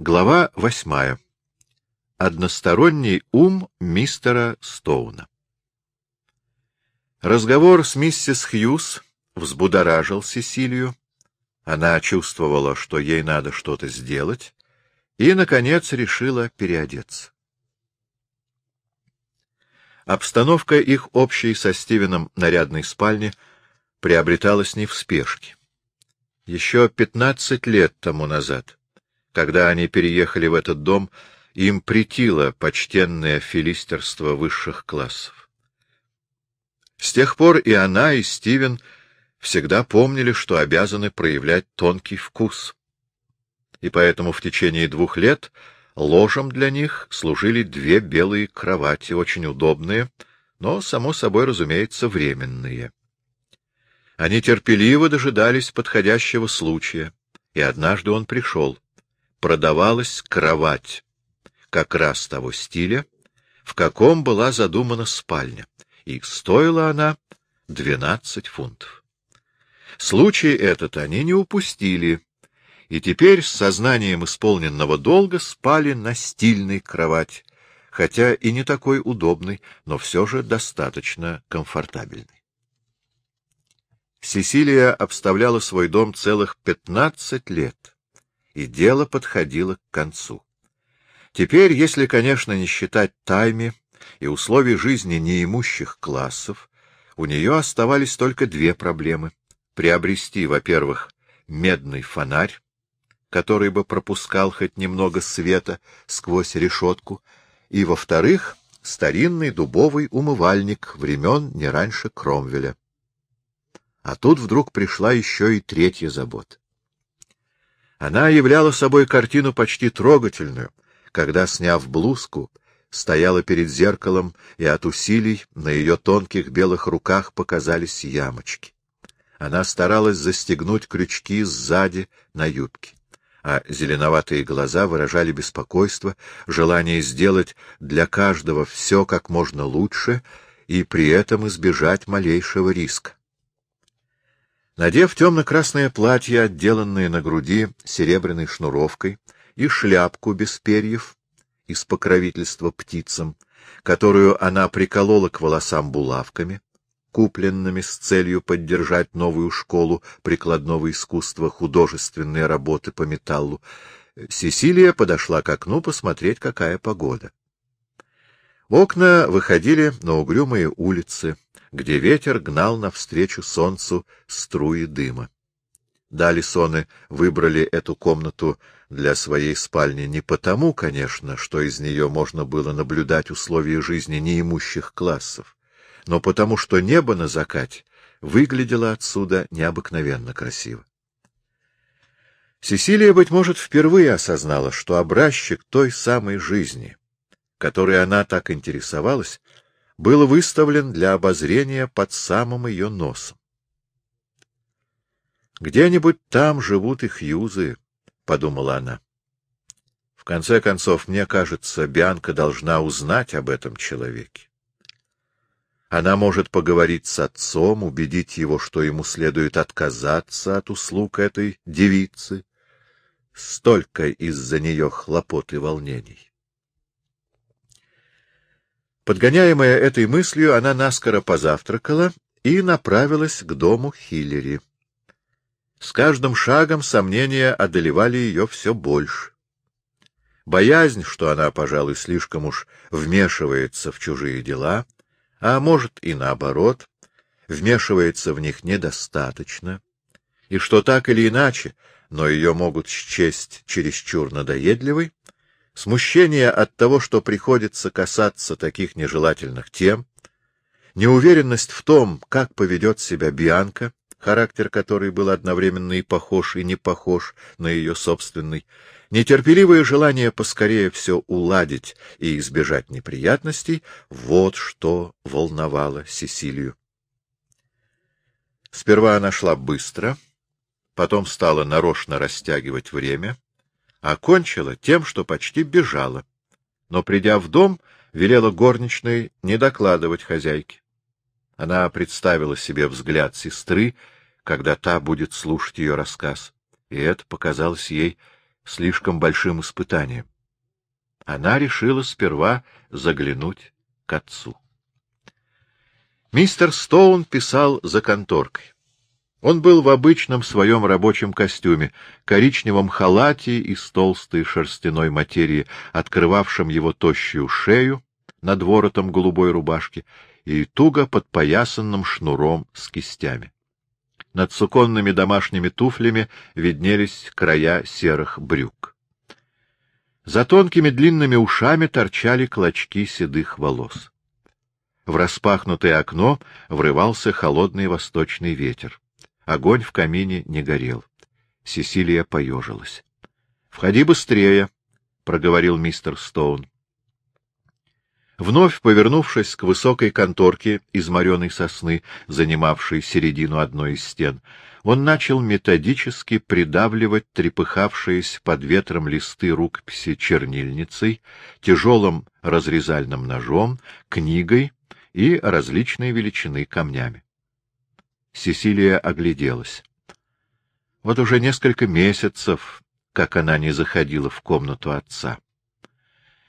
Глава восьмая. Односторонний ум мистера Стоуна. Разговор с миссис Хьюз взбудоражил Сесилию. Она чувствовала, что ей надо что-то сделать, и, наконец, решила переодеться. Обстановка их общей со Стивеном нарядной спальни приобреталась не в спешке. Еще пятнадцать лет тому назад, когда они переехали в этот дом, им притило почтенное филистерство высших классов. С тех пор и она, и Стивен всегда помнили, что обязаны проявлять тонкий вкус. И поэтому в течение двух лет ложем для них служили две белые кровати, очень удобные, но, само собой, разумеется, временные. Они терпеливо дожидались подходящего случая, и однажды он пришел. Продавалась кровать, как раз того стиля, в каком была задумана спальня, и стоила она двенадцать фунтов. Случай этот они не упустили, и теперь с сознанием исполненного долга спали на стильной кровати, хотя и не такой удобной, но все же достаточно комфортабельной. Сесилия обставляла свой дом целых пятнадцать лет, и дело подходило к концу. Теперь, если, конечно, не считать тайми и условий жизни неимущих классов, у нее оставались только две проблемы — приобрести, во-первых, медный фонарь, который бы пропускал хоть немного света сквозь решетку, и, во-вторых, старинный дубовый умывальник времен не раньше Кромвеля. А тут вдруг пришла еще и третья забота. Она являла собой картину почти трогательную, когда, сняв блузку, стояла перед зеркалом, и от усилий на ее тонких белых руках показались ямочки. Она старалась застегнуть крючки сзади на юбке, а зеленоватые глаза выражали беспокойство, желание сделать для каждого все как можно лучше и при этом избежать малейшего риска. Надев темно-красное платье, отделанное на груди серебряной шнуровкой, и шляпку без перьев из покровительства птицам, которую она приколола к волосам булавками, купленными с целью поддержать новую школу прикладного искусства художественной работы по металлу, Сесилия подошла к окну посмотреть, какая погода. Окна выходили на угрюмые улицы, где ветер гнал навстречу солнцу струи дыма. Далисоны выбрали эту комнату для своей спальни не потому, конечно, что из нее можно было наблюдать условия жизни неимущих классов, но потому, что небо на закате выглядело отсюда необыкновенно красиво. Сесилия, быть может, впервые осознала, что образчик той самой жизни, которой она так интересовалась, был выставлен для обозрения под самым ее носом. «Где-нибудь там живут их юзы», — подумала она. «В конце концов, мне кажется, Бианка должна узнать об этом человеке. Она может поговорить с отцом, убедить его, что ему следует отказаться от услуг этой девицы. Столько из-за нее хлопот и волнений. Подгоняемая этой мыслью, она наскоро позавтракала и направилась к дому Хиллери. С каждым шагом сомнения одолевали ее все больше. Боязнь, что она, пожалуй, слишком уж вмешивается в чужие дела, а может и наоборот, вмешивается в них недостаточно, и что так или иначе, но ее могут счесть чересчур надоедливой, смущение от того, что приходится касаться таких нежелательных тем, неуверенность в том, как поведет себя Бианка, характер которой был одновременно и похож, и не похож на ее собственный, нетерпеливое желание поскорее все уладить и избежать неприятностей — вот что волновало Сесилию. Сперва она шла быстро, потом стала нарочно растягивать время — окончила тем, что почти бежала, но, придя в дом, велела горничной не докладывать хозяйке. Она представила себе взгляд сестры, когда та будет слушать ее рассказ, и это показалось ей слишком большим испытанием. Она решила сперва заглянуть к отцу. Мистер Стоун писал за конторкой. Он был в обычном своем рабочем костюме, коричневом халате из толстой шерстяной материи, открывавшем его тощую шею над воротом голубой рубашки и туго подпоясанным шнуром с кистями. Над суконными домашними туфлями виднелись края серых брюк. За тонкими длинными ушами торчали клочки седых волос. В распахнутое окно врывался холодный восточный ветер. Огонь в камине не горел. Сесилия поежилась. — Входи быстрее, — проговорил мистер Стоун. Вновь повернувшись к высокой конторке из мореной сосны, занимавшей середину одной из стен, он начал методически придавливать трепыхавшиеся под ветром листы рукописи чернильницей, тяжелым разрезальным ножом, книгой и различной величины камнями. Сесилия огляделась. Вот уже несколько месяцев, как она не заходила в комнату отца.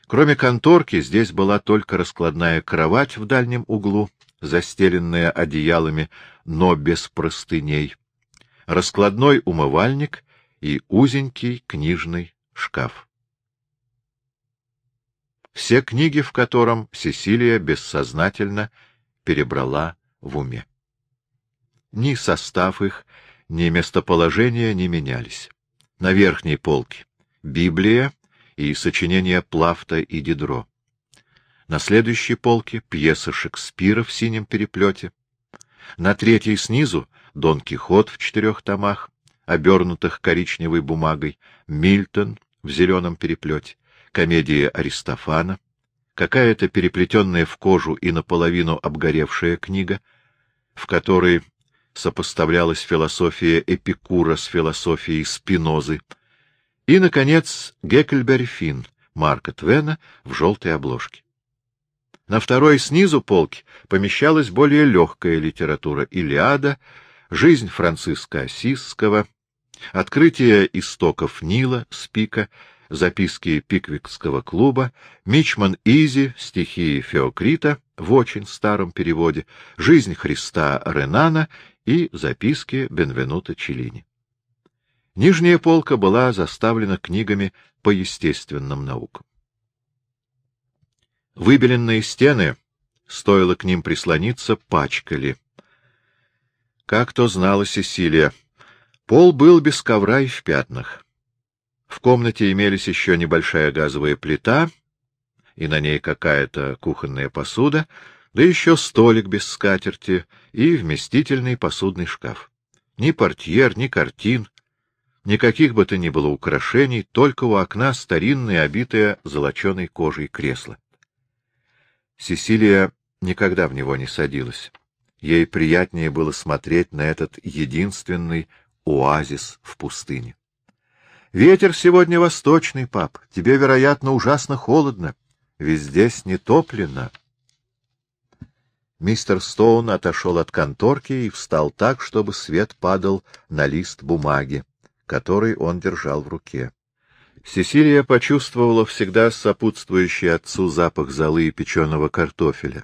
Кроме конторки, здесь была только раскладная кровать в дальнем углу, застеленная одеялами, но без простыней, раскладной умывальник и узенький книжный шкаф. Все книги, в котором Сесилия бессознательно перебрала в уме. Ни состав их, ни местоположение не менялись. На верхней полке — Библия и сочинения Плафта и Дидро. На следующей полке — пьеса Шекспира в синем переплете. На третьей снизу — Дон Кихот в четырех томах, обернутых коричневой бумагой, Мильтон в зеленом переплете, комедия Аристофана, какая-то переплетенная в кожу и наполовину обгоревшая книга, в которой сопоставлялась философия Эпикура с философией Спинозы, и, наконец, Геккельберри Финн Марка Твена в желтой обложке. На второй снизу полки помещалась более легкая литература «Илиада», «Жизнь Франциска Осисского», «Открытие истоков Нила» Спика, записки Пиквикского клуба, Мичман Изи, стихи Феокрита в очень старом переводе, «Жизнь Христа Ренана» и записки Бенвенута Челлини. Нижняя полка была заставлена книгами по естественным наукам. Выбеленные стены, стоило к ним прислониться, пачкали. Как то знала Сесилия, пол был без ковра и в пятнах. В комнате имелись еще небольшая газовая плита, и на ней какая-то кухонная посуда, да еще столик без скатерти и вместительный посудный шкаф. Ни портьер, ни картин, никаких бы то ни было украшений, только у окна старинное, обитое золоченой кожей кресло. Сесилия никогда в него не садилась. Ей приятнее было смотреть на этот единственный оазис в пустыне. — Ветер сегодня восточный, пап. Тебе, вероятно, ужасно холодно. Ведь здесь не топлено. Мистер Стоун отошел от конторки и встал так, чтобы свет падал на лист бумаги, который он держал в руке. Сесилия почувствовала всегда сопутствующий отцу запах золы и печеного картофеля.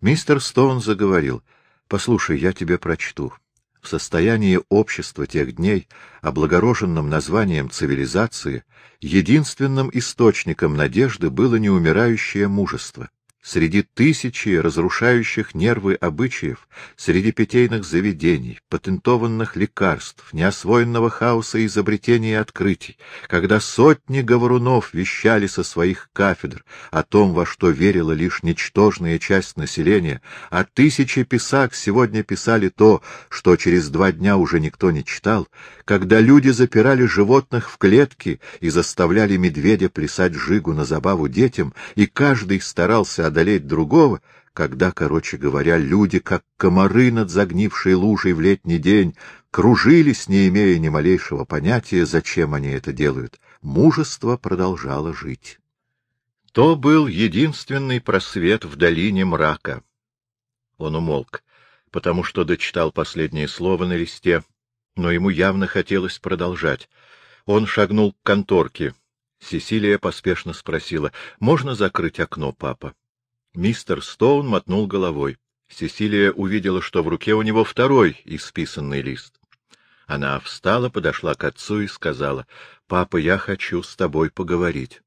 Мистер Стоун заговорил. — Послушай, я тебе прочту. В состоянии общества тех дней, облагороженным названием цивилизации, единственным источником надежды было неумирающее мужество. Среди тысячи разрушающих нервы обычаев, среди питейных заведений, патентованных лекарств, неосвоенного хаоса изобретений и открытий, когда сотни говорунов вещали со своих кафедр о том, во что верила лишь ничтожная часть населения, а тысячи писак сегодня писали то, что через два дня уже никто не читал, когда люди запирали животных в клетки и заставляли медведя плясать жигу на забаву детям, и каждый старался одолеть другого, когда, короче говоря, люди, как комары над загнившей лужей в летний день, кружились, не имея ни малейшего понятия, зачем они это делают, мужество продолжало жить. То был единственный просвет в долине мрака. Он умолк, потому что дочитал последнее слово на листе, но ему явно хотелось продолжать. Он шагнул к конторке. Сесилия поспешно спросила, «Можно закрыть окно, папа?» Мистер Стоун мотнул головой. Сесилия увидела, что в руке у него второй исписанный лист. Она встала, подошла к отцу и сказала, «Папа, я хочу с тобой поговорить».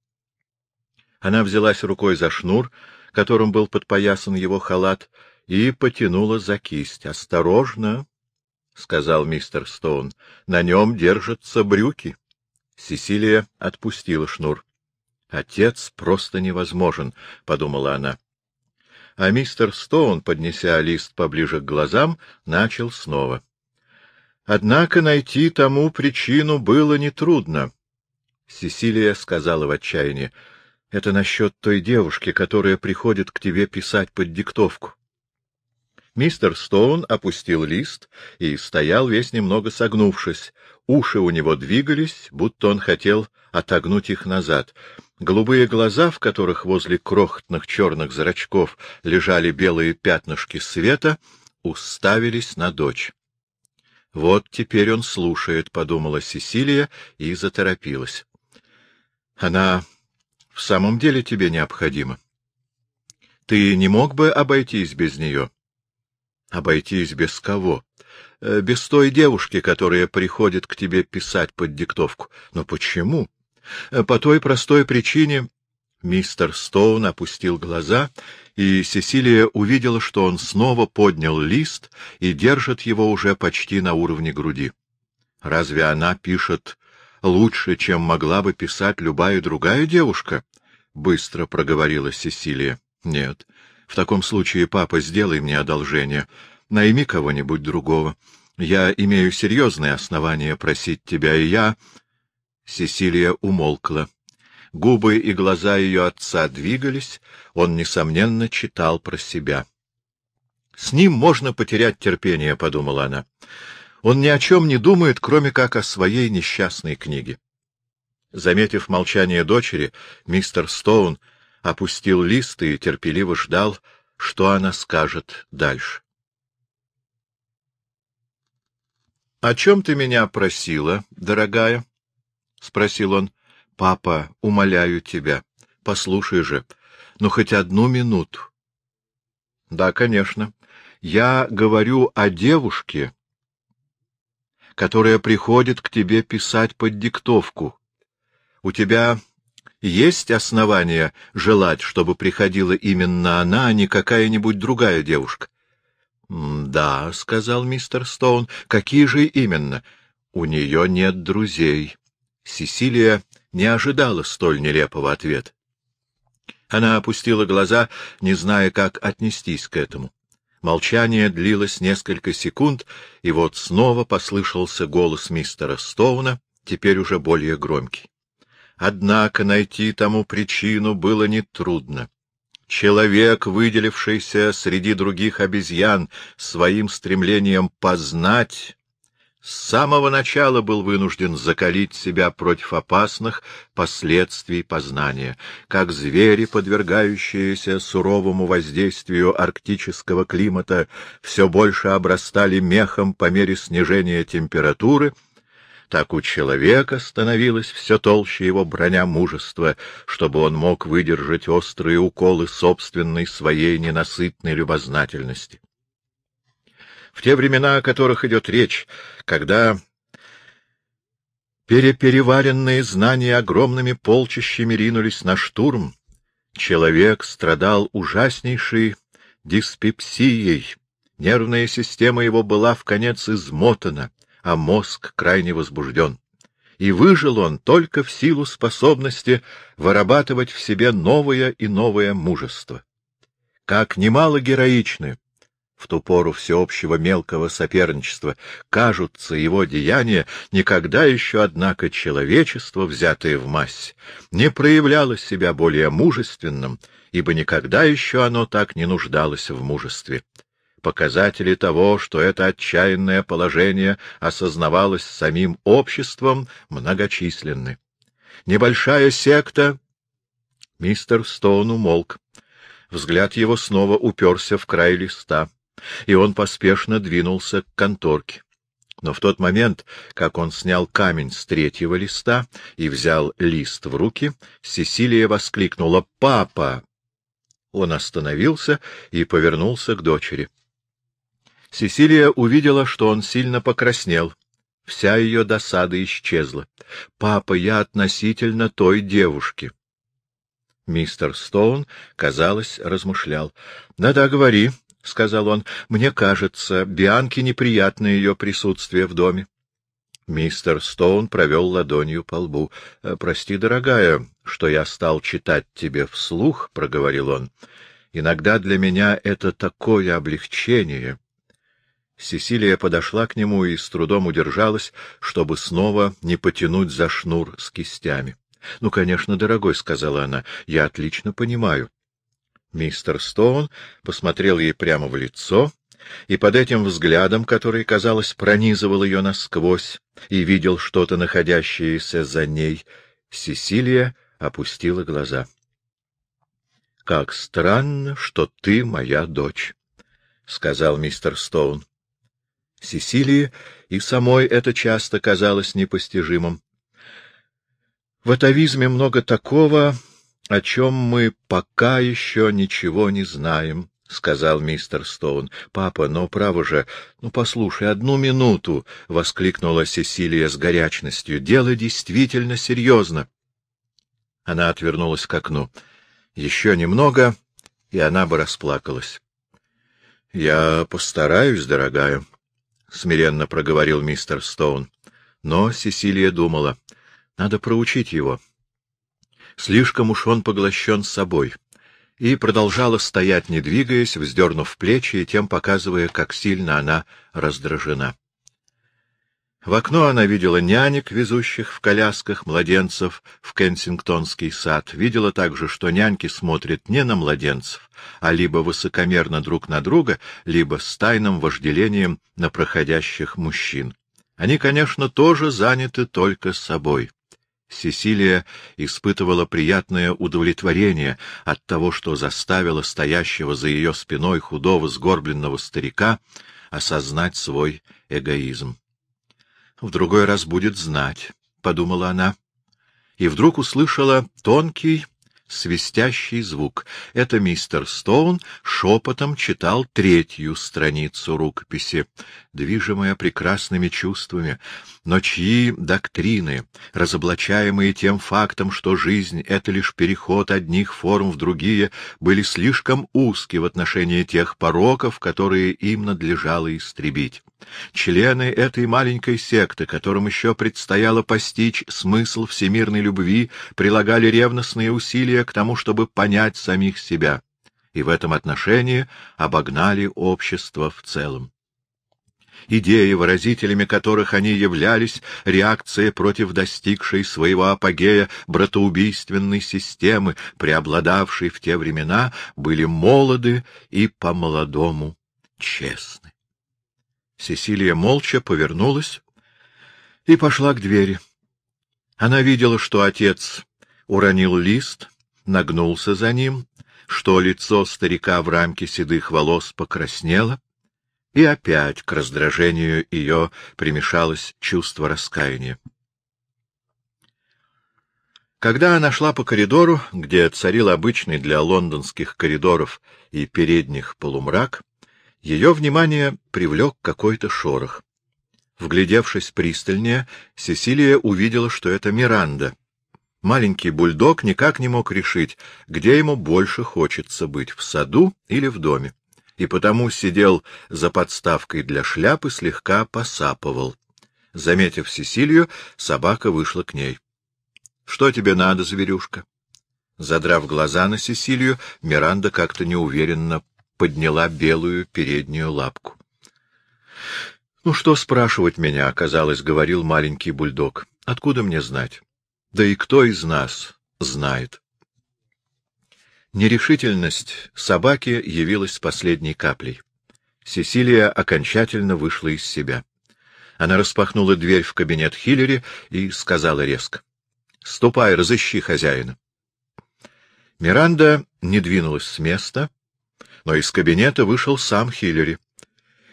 Она взялась рукой за шнур, которым был подпоясан его халат, и потянула за кисть. «Осторожно!» — сказал мистер Стоун. — На нем держатся брюки. Сесилия отпустила шнур. — Отец просто невозможен, — подумала она. А мистер Стоун, поднеся лист поближе к глазам, начал снова. Однако найти тому причину было нетрудно. Сесилия сказала в отчаянии. — Это насчет той девушки, которая приходит к тебе писать под диктовку. Мистер Стоун опустил лист и стоял весь немного согнувшись. Уши у него двигались, будто он хотел отогнуть их назад. Голубые глаза, в которых возле крохотных черных зрачков лежали белые пятнышки света, уставились на дочь. «Вот теперь он слушает», — подумала Сесилия и заторопилась. «Она в самом деле тебе необходима. Ты не мог бы обойтись без нее?» Обойтись без кого? Э, без той девушки, которая приходит к тебе писать под диктовку. Но почему? Э, по той простой причине... Мистер Стоун опустил глаза, и Сесилия увидела, что он снова поднял лист и держит его уже почти на уровне груди. Разве она пишет лучше, чем могла бы писать любая другая девушка? — быстро проговорила Сесилия. — Нет, в таком случае, папа, сделай мне одолжение. Найми кого-нибудь другого. Я имею серьезные основания просить тебя, и я... Сесилия умолкла. Губы и глаза ее отца двигались, он, несомненно, читал про себя. «С ним можно потерять терпение», — подумала она. «Он ни о чем не думает, кроме как о своей несчастной книге». Заметив молчание дочери, мистер Стоун опустил лист и терпеливо ждал, что она скажет дальше. — О чем ты меня просила, дорогая? — спросил он. — Папа, умоляю тебя, послушай же, ну хоть одну минуту. — Да, конечно. Я говорю о девушке, которая приходит к тебе писать под диктовку. У тебя есть основания желать, чтобы приходила именно она, а не какая-нибудь другая девушка? — Да, — сказал мистер Стоун. — Какие же именно? — У нее нет друзей. Сесилия не ожидала столь нелепого ответа. Она опустила глаза, не зная, как отнестись к этому. Молчание длилось несколько секунд, и вот снова послышался голос мистера Стоуна, теперь уже более громкий. Однако найти тому причину было нетрудно. Человек, выделившийся среди других обезьян своим стремлением познать, с самого начала был вынужден закалить себя против опасных последствий познания, как звери, подвергающиеся суровому воздействию арктического климата, все больше обрастали мехом по мере снижения температуры — так у человека становилась все толще его броня мужества, чтобы он мог выдержать острые уколы собственной своей ненасытной любознательности. В те времена, о которых идет речь, когда перепереваренные знания огромными полчищами ринулись на штурм, человек страдал ужаснейшей диспепсией, нервная система его была в конец измотана, а мозг крайне возбужден. И выжил он только в силу способности вырабатывать в себе новое и новое мужество. Как немало героичны в ту пору всеобщего мелкого соперничества кажутся его деяния, никогда еще, однако, человечество, взятое в массе, не проявляло себя более мужественным, ибо никогда еще оно так не нуждалось в мужестве. Показатели того, что это отчаянное положение осознавалось самим обществом, многочисленны. Небольшая секта... Мистер Стоун умолк. Взгляд его снова уперся в край листа, и он поспешно двинулся к конторке. Но в тот момент, как он снял камень с третьего листа и взял лист в руки, Сесилия воскликнула «Папа!». Он остановился и повернулся к дочери. Сесилия увидела, что он сильно покраснел. Вся ее досада исчезла. «Папа, я относительно той девушки». Мистер Стоун, казалось, размышлял. «Да-да, говори», — сказал он. «Мне кажется, Бианке неприятно ее присутствие в доме». Мистер Стоун провел ладонью по лбу. «Э, — Прости, дорогая, что я стал читать тебе вслух, — проговорил он. — Иногда для меня это такое облегчение. Сесилия подошла к нему и с трудом удержалась, чтобы снова не потянуть за шнур с кистями. — Ну, конечно, дорогой, — сказала она, — я отлично понимаю. Мистер Стоун посмотрел ей прямо в лицо, и под этим взглядом, который, казалось, пронизывал ее насквозь и видел что-то, находящееся за ней, Сесилия опустила глаза. — Как странно, что ты моя дочь, — сказал мистер Стоун. Сесилии и самой это часто казалось непостижимым. В атовизме много такого, о чем мы пока еще ничего не знаем, — сказал мистер Стоун. — Папа, но право же... Ну, послушай, одну минуту! — воскликнула Сесилия с горячностью. — Дело действительно серьезно. Она отвернулась к окну. Еще немного, и она бы расплакалась. — Я постараюсь, дорогая, — смиренно проговорил мистер Стоун. Но Сесилия думала, надо проучить его. Слишком уж он поглощен собой. И продолжала стоять, не двигаясь, вздернув плечи и тем показывая, как сильно она раздражена. В окно она видела нянек, везущих в колясках младенцев в Кенсингтонский сад. Видела также, что няньки смотрят не на младенцев, а либо высокомерно друг на друга, либо с тайным вожделением на проходящих мужчин. Они, конечно, тоже заняты только собой. Сесилия испытывала приятное удовлетворение от того, что заставила стоящего за ее спиной худого сгорбленного старика осознать свой эгоизм. В другой раз будет знать, — подумала она, и вдруг услышала тонкий, свистящий звук. Это мистер Стоун шепотом читал третью страницу рукописи, движимая прекрасными чувствами, но чьи доктрины, разоблачаемые тем фактом, что жизнь — это лишь переход одних форм в другие, были слишком узки в отношении тех пороков, которые им надлежало истребить. Члены этой маленькой секты, которым еще предстояло постичь смысл всемирной любви, прилагали ревностные усилия к тому, чтобы понять самих себя, и в этом отношении обогнали общество в целом. Идеи, выразителями которых они являлись, реакция против достигшей своего апогея братоубийственной системы, преобладавшей в те времена, были молоды и по-молодому честны. Сесилия молча повернулась и пошла к двери. Она видела, что отец уронил лист, нагнулся за ним, что лицо старика в рамке седых волос покраснело, и опять к раздражению ее примешалось чувство раскаяния. Когда она шла по коридору, где царил обычный для лондонских коридоров и передних полумрак, ее внимание привлек какой-то шорох. Вглядевшись пристальнее, Сесилия увидела, что это Миранда. Маленький бульдог никак не мог решить, где ему больше хочется быть, в саду или в доме, и потому сидел за подставкой для шляпы, слегка посапывал. Заметив Сесилию, собака вышла к ней. — Что тебе надо, зверюшка? Задрав глаза на Сесилию, Миранда как-то неуверенно подняла белую переднюю лапку. — Ну что спрашивать меня, — казалось, говорил маленький бульдог. — Откуда мне знать? Да и кто из нас знает? Нерешительность собаки явилась последней каплей. Сесилия окончательно вышла из себя. Она распахнула дверь в кабинет Хиллери и сказала резко. — Ступай, разыщи хозяина. Миранда не двинулась с места, но из кабинета вышел сам Хиллери.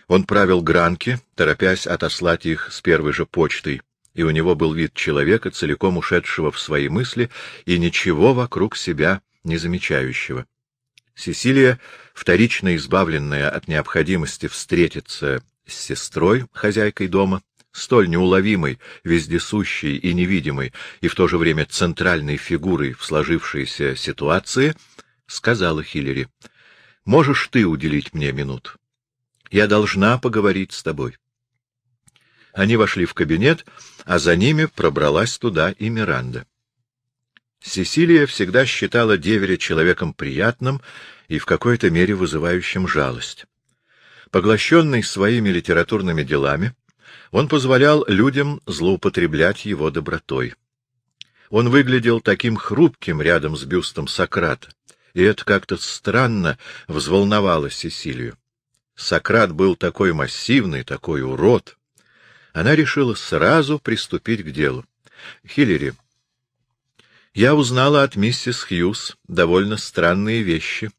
Он правил гранки, торопясь отослать их с первой же почтой, и у него был вид человека, целиком ушедшего в свои мысли и ничего вокруг себя не замечающего. Сесилия, вторично избавленная от необходимости встретиться с сестрой, хозяйкой дома, столь неуловимой, вездесущей и невидимой, и в то же время центральной фигурой в сложившейся ситуации, сказала Хиллери, — Можешь ты уделить мне минуту? Я должна поговорить с тобой. Они вошли в кабинет, а за ними пробралась туда и Миранда. Сесилия всегда считала деверя человеком приятным и в какой-то мере вызывающим жалость. Поглощенный своими литературными делами, он позволял людям злоупотреблять его добротой. Он выглядел таким хрупким рядом с бюстом Сократа, и это как-то странно взволновало Сесилию. Сократ был такой массивный, такой урод. Она решила сразу приступить к делу. — Хиллери, я узнала от миссис Хьюз довольно странные вещи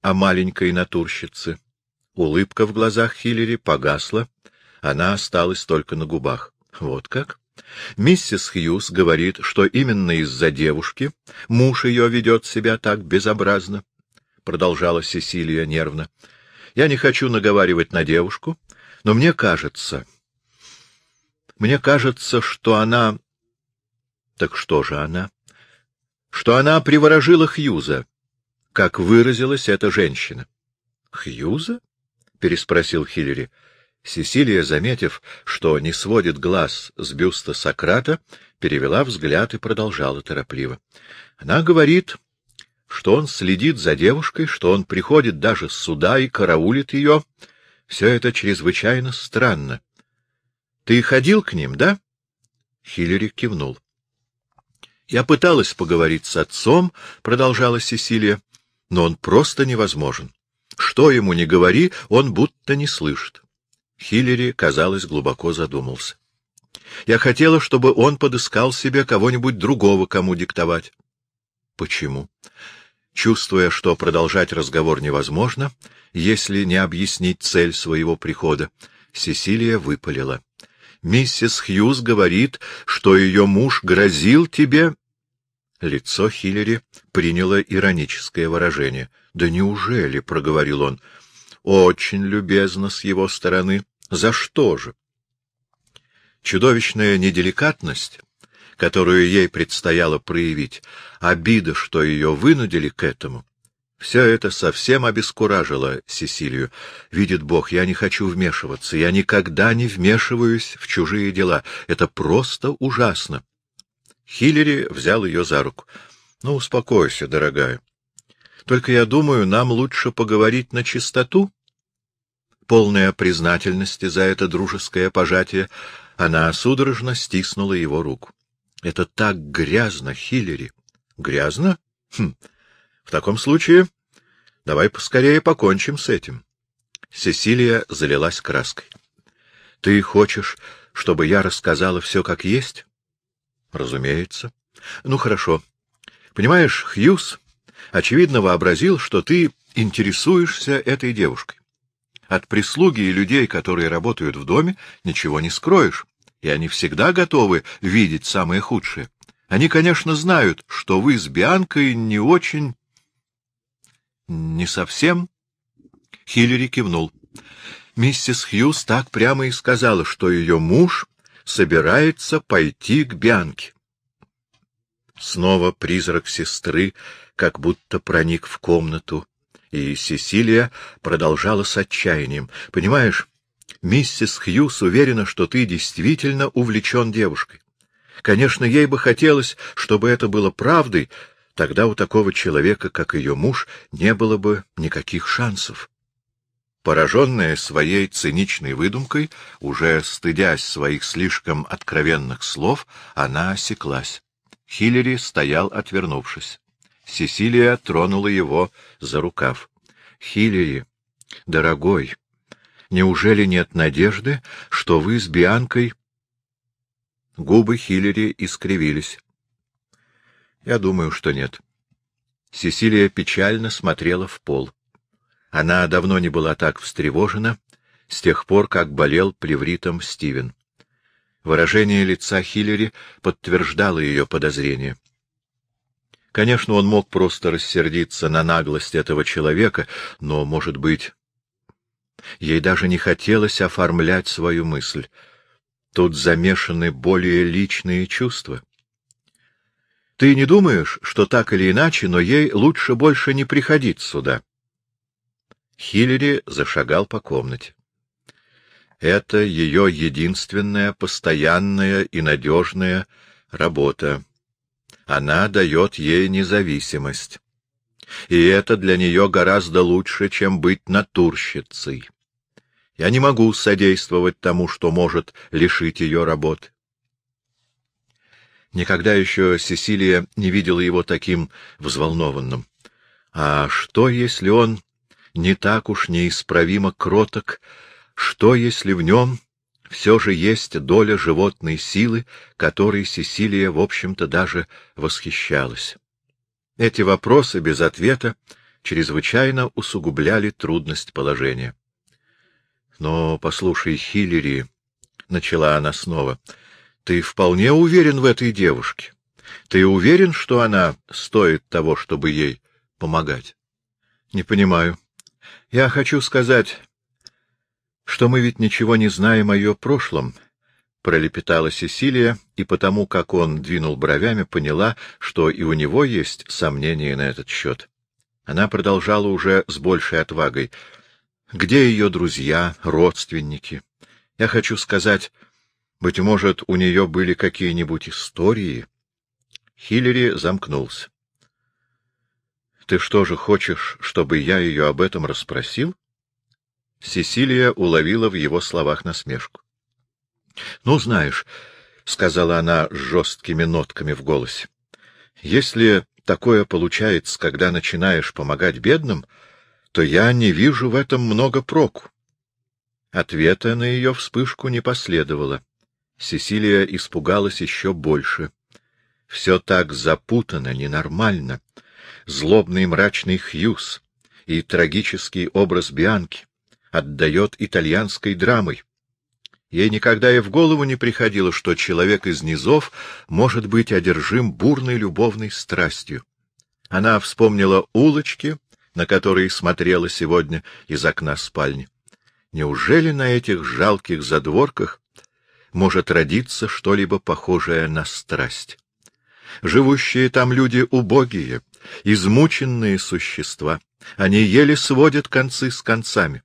о маленькой натурщице. Улыбка в глазах Хиллери погасла, она осталась только на губах. Вот как? Миссис Хьюз говорит, что именно из-за девушки муж ее ведет себя так безобразно, — продолжала Сесилия нервно. Я не хочу наговаривать на девушку, но мне кажется... Мне кажется, что она... Так что же она? Что она приворожила Хьюза, как выразилась эта женщина. — Хьюза? — переспросил Хиллери. Сесилия, заметив, что не сводит глаз с бюста Сократа, перевела взгляд и продолжала торопливо. Она говорит, что он следит за девушкой, что он приходит даже с суда и караулит ее. Все это чрезвычайно странно. — Ты ходил к ним, да? Хиллери кивнул. Я пыталась поговорить с отцом, — продолжала Сесилия, — но он просто невозможен. Что ему не говори, он будто не слышит. Хиллери, казалось, глубоко задумался. Я хотела, чтобы он подыскал себе кого-нибудь другого, кому диктовать. Почему? Чувствуя, что продолжать разговор невозможно, если не объяснить цель своего прихода, Сесилия выпалила. Миссис Хьюз говорит, что ее муж грозил тебе Лицо Хиллери приняло ироническое выражение. — Да неужели? — проговорил он. — Очень любезно с его стороны. За что же? Чудовищная неделикатность, которую ей предстояло проявить, обида, что ее вынудили к этому — все это совсем обескуражило Сесилию. Видит Бог, я не хочу вмешиваться, я никогда не вмешиваюсь в чужие дела. Это просто ужасно. Хиллери взял ее за руку. — Ну, успокойся, дорогая. Только я думаю, нам лучше поговорить на чистоту. Полная признательности за это дружеское пожатие, она судорожно стиснула его руку. — Это так грязно, Хиллери. — Грязно? Хм. В таком случае давай поскорее покончим с этим. Сесилия залилась краской. — Ты хочешь, чтобы я рассказала все как есть? Разумеется. Ну, хорошо. Понимаешь, Хьюз, очевидно, вообразил, что ты интересуешься этой девушкой. От прислуги и людей, которые работают в доме, ничего не скроешь, и они всегда готовы видеть самое худшее. Они, конечно, знают, что вы с Бианкой не очень... Не совсем... Хиллери кивнул. Миссис Хьюз так прямо и сказала, что ее муж собирается пойти к Бианке. Снова призрак сестры как будто проник в комнату, и Сесилия продолжала с отчаянием. — Понимаешь, миссис Хьюс уверена, что ты действительно увлечен девушкой. Конечно, ей бы хотелось, чтобы это было правдой, тогда у такого человека, как ее муж, не было бы никаких шансов. Пораженная своей циничной выдумкой, уже стыдясь своих слишком откровенных слов, она осеклась. Хиллери стоял, отвернувшись. Сесилия тронула его за рукав. — Хиллери, дорогой, неужели нет надежды, что вы с Бианкой... Губы Хиллери искривились. — Я думаю, что нет. Сесилия печально смотрела в пол. Она давно не была так встревожена. с тех пор, как болел плевритом Стивен. Выражение лица Хиллери подтверждало ее подозрение. Конечно, он мог просто рассердиться на наглость этого человека, но, может быть, ей даже не хотелось оформлять свою мысль. Тут замешаны более личные чувства. Ты не думаешь, что так или иначе, но ей лучше больше не приходить сюда? Хиллери зашагал по комнате. Это ее единственная, постоянная и надежная работа. Она дает ей независимость. И это для нее гораздо лучше, чем быть натурщицей. Я не могу содействовать тому, что может лишить ее работы. Никогда еще Сесилия не видела его таким взволнованным. А что, если он не так уж неисправимо кроток, что, если в нем все же есть доля животной силы, которой Сесилия, в общем-то, даже восхищалась? Эти вопросы без ответа чрезвычайно усугубляли трудность положения. — Но, послушай, Хиллери, — начала она снова, — ты вполне уверен в этой девушке? Ты уверен, что она стоит того, чтобы ей помогать? — Не понимаю. Я хочу сказать, что мы ведь ничего не знаем о ее прошлом, — пролепетала Сесилия, и потому, как он двинул бровями, поняла, что и у него есть сомнения на этот счет. Она продолжала уже с большей отвагой. Где ее друзья, родственники? Я хочу сказать, быть может, у нее были какие-нибудь истории? Хиллери замкнулся. — Ты что же хочешь, чтобы я ее об этом расспросил? Сесилия уловила в его словах насмешку. — Ну, знаешь, — сказала она с жесткими нотками в голосе, — если такое получается, когда начинаешь помогать бедным, то я не вижу в этом много проку. Ответа на ее вспышку не последовало. Сесилия испугалась еще больше. Все так запутано, ненормально злобный мрачный Хьюз и трагический образ Бианки отдает итальянской драмой. Ей никогда и в голову не приходило, что человек из низов может быть одержим бурной любовной страстью. Она вспомнила улочки, на которые смотрела сегодня из окна спальни. Неужели на этих жалких задворках может родиться что-либо похожее на страсть? Живущие там люди убогие, измученные существа. Они еле сводят концы с концами.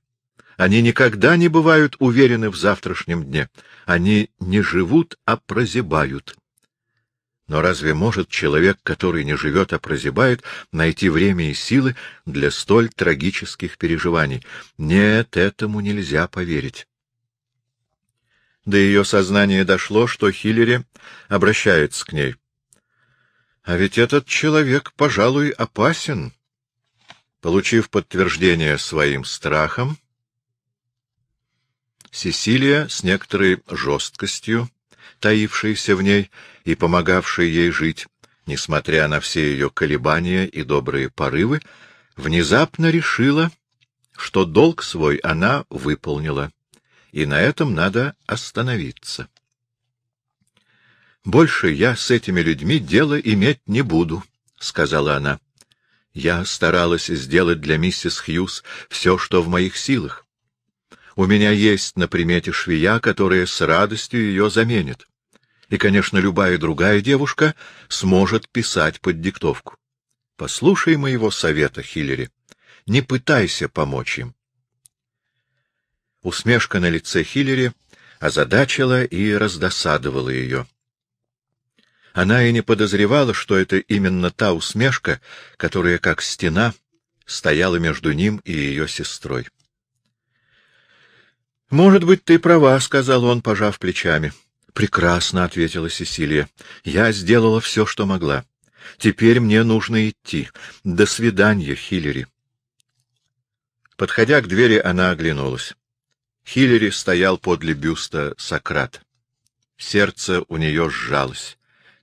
Они никогда не бывают уверены в завтрашнем дне. Они не живут, а прозябают. Но разве может человек, который не живет, а прозябает, найти время и силы для столь трагических переживаний? Нет, этому нельзя поверить. До ее сознания дошло, что Хиллери обращается к ней. А ведь этот человек, пожалуй, опасен. Получив подтверждение своим страхом, Сесилия с некоторой жесткостью, таившейся в ней и помогавшей ей жить, несмотря на все ее колебания и добрые порывы, внезапно решила, что долг свой она выполнила, и на этом надо остановиться. Больше я с этими людьми дело иметь не буду, — сказала она. Я старалась сделать для миссис Хьюз все, что в моих силах. У меня есть на примете швея, которая с радостью ее заменит. И, конечно, любая другая девушка сможет писать под диктовку. Послушай моего совета, Хиллери. Не пытайся помочь им. Усмешка на лице Хиллери озадачила и раздосадовала ее. Она и не подозревала, что это именно та усмешка, которая, как стена, стояла между ним и ее сестрой. — Может быть, ты права, — сказал он, пожав плечами. — Прекрасно, — ответила Сесилия. — Я сделала все, что могла. Теперь мне нужно идти. До свидания, Хиллери. Подходя к двери, она оглянулась. Хиллери стоял подле бюста Сократ. Сердце у нее сжалось.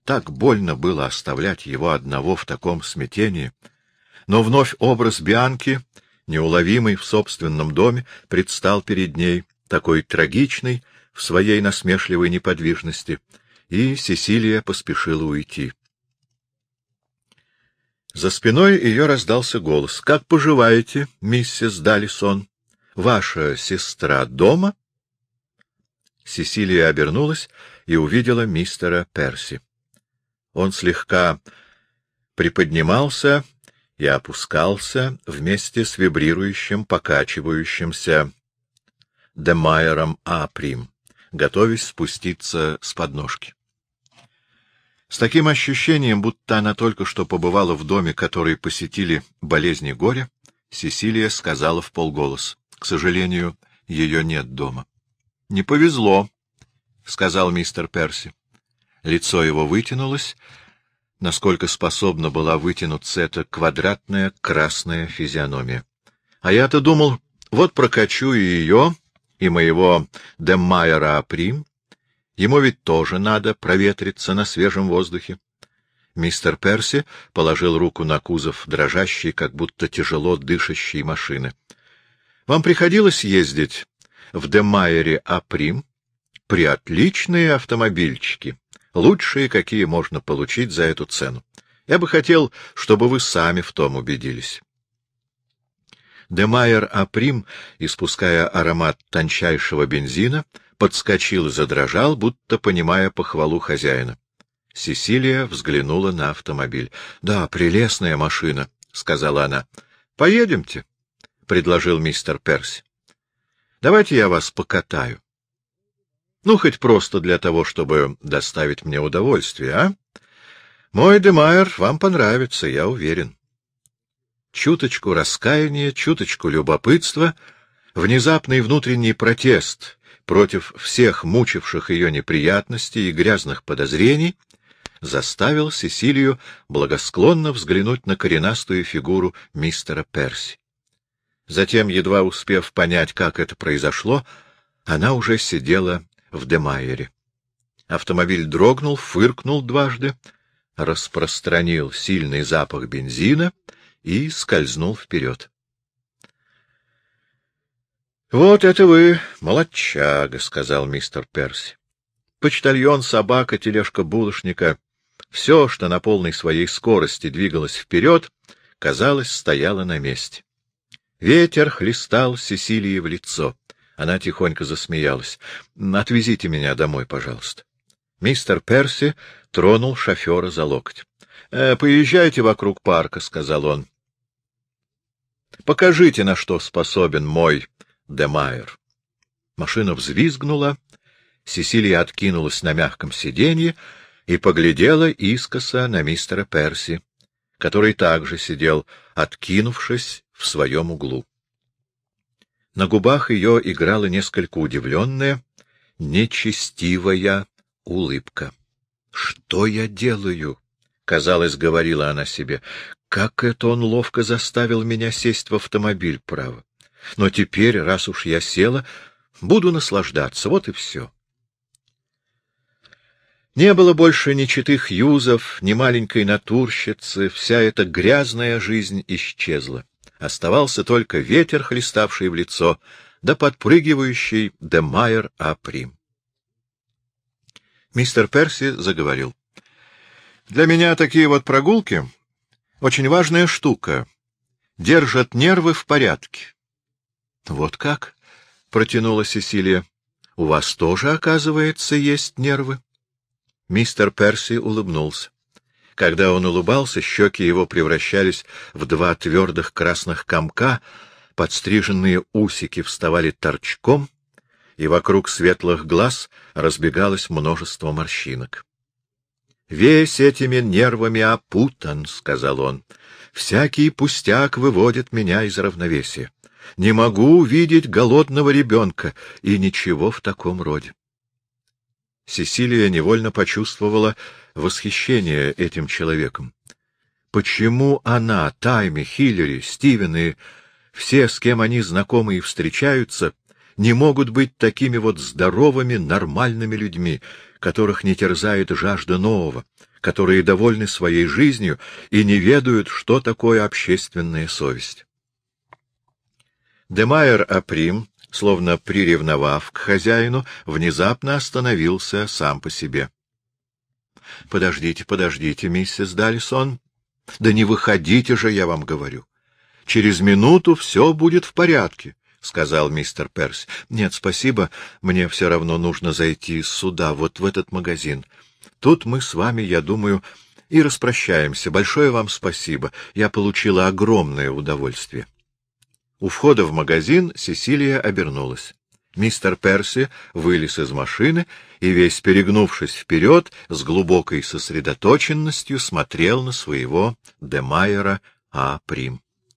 Так больно было оставлять его одного в таком смятении. Но вновь образ Бианки, неуловимый в собственном доме, предстал перед ней, такой трагичный в своей насмешливой неподвижности, и Сесилия поспешила уйти. За спиной ее раздался голос. — Как поживаете, миссис Далисон? Ваша сестра дома? Сесилия обернулась и увидела мистера Перси. Он слегка приподнимался и опускался вместе с вибрирующим, покачивающимся Демайером Априм, готовясь спуститься с подножки. С таким ощущением, будто она только что побывала в доме, который посетили болезни горя, Сесилия сказала в полголос. — К сожалению, ее нет дома. — Не повезло, — сказал мистер Перси. Лицо его вытянулось, насколько способна была вытянуться эта квадратная красная физиономия. А я-то думал, вот прокачу и ее, и моего Деммайера Априм, Ему ведь тоже надо проветриться на свежем воздухе. Мистер Перси положил руку на кузов дрожащей, как будто тяжело дышащей машины. — Вам приходилось ездить в Демайере Априм? Приотличные автомобильчики, лучшие, какие можно получить за эту цену. Я бы хотел, чтобы вы сами в том убедились. Демайер Априм, испуская аромат тончайшего бензина, подскочил и задрожал, будто понимая похвалу хозяина. Сесилия взглянула на автомобиль. — Да, прелестная машина, — сказала она. — Поедемте, — предложил мистер Перси. — Давайте я вас покатаю. Ну, хоть просто для того, чтобы доставить мне удовольствие, а? Мой Демайер вам понравится, я уверен. Чуточку раскаяния, чуточку любопытства, внезапный внутренний протест против всех мучивших ее неприятностей и грязных подозрений, заставил Сесилию благосклонно взглянуть на коренастую фигуру мистера Перси. Затем, едва успев понять, как это произошло, она уже сидела в Демайере. Автомобиль дрогнул, фыркнул дважды, распространил сильный запах бензина и скользнул вперед. — Вот это вы молодчага, — сказал мистер Перси. Почтальон, собака, тележка булочника — все, что на полной своей скорости двигалось вперед, казалось, стояло на месте. Ветер хлестал Сесилии в лицо. Она тихонько засмеялась. — Отвезите меня домой, пожалуйста. Мистер Перси тронул шофера за локоть. «Э, — Поезжайте вокруг парка, — сказал он. — Покажите, на что способен мой Демайер. Машина взвизгнула, Сесилия откинулась на мягком сиденье и поглядела искоса на мистера Перси, который также сидел, откинувшись в своем углу. На губах ее играла несколько удивленная, нечестивая улыбка. — Что я делаю? — казалось, говорила она себе. — Как это он ловко заставил меня сесть в автомобиль, право? Но теперь, раз уж я села, буду наслаждаться, вот и все. Не было больше ни читых юзов, ни маленькой натурщицы, вся эта грязная жизнь исчезла. Оставался только ветер, хлеставший в лицо, да подпрыгивающий Демайер Априм. Мистер Перси заговорил. — Для меня такие вот прогулки — очень важная штука. Держат нервы в порядке. — Вот как? — протянула Сесилия. — У вас тоже, оказывается, есть нервы? Мистер Перси улыбнулся. Когда он улыбался, щеки его превращались в два твердых красных комка, подстриженные усики вставали торчком, и вокруг светлых глаз разбегалось множество морщинок. — Весь этими нервами опутан, — сказал он. — Всякий пустяк выводит меня из равновесия. Не могу увидеть голодного ребенка и ничего в таком роде. Сесилия невольно почувствовала восхищение этим человеком. Почему она, Тайми, Хиллери, Стивен и все, с кем они знакомы и встречаются, не могут быть такими вот здоровыми, нормальными людьми, которых не терзает жажда нового, которые довольны своей жизнью и не ведают, что такое общественная совесть? Демайер Априм словно приревновав к хозяину, внезапно остановился сам по себе. — Подождите, подождите, миссис Даллисон. Да не выходите же, я вам говорю. Через минуту все будет в порядке, — сказал мистер Перс. — Нет, спасибо, мне все равно нужно зайти сюда, вот в этот магазин. Тут мы с вами, я думаю, и распрощаемся. Большое вам спасибо. Я получила огромное удовольствие. У входа в магазин Сесилия обернулась. Мистер Перси вылез из машины и, весь перегнувшись вперед, с глубокой сосредоточенностью смотрел на своего Демайера А. Прим.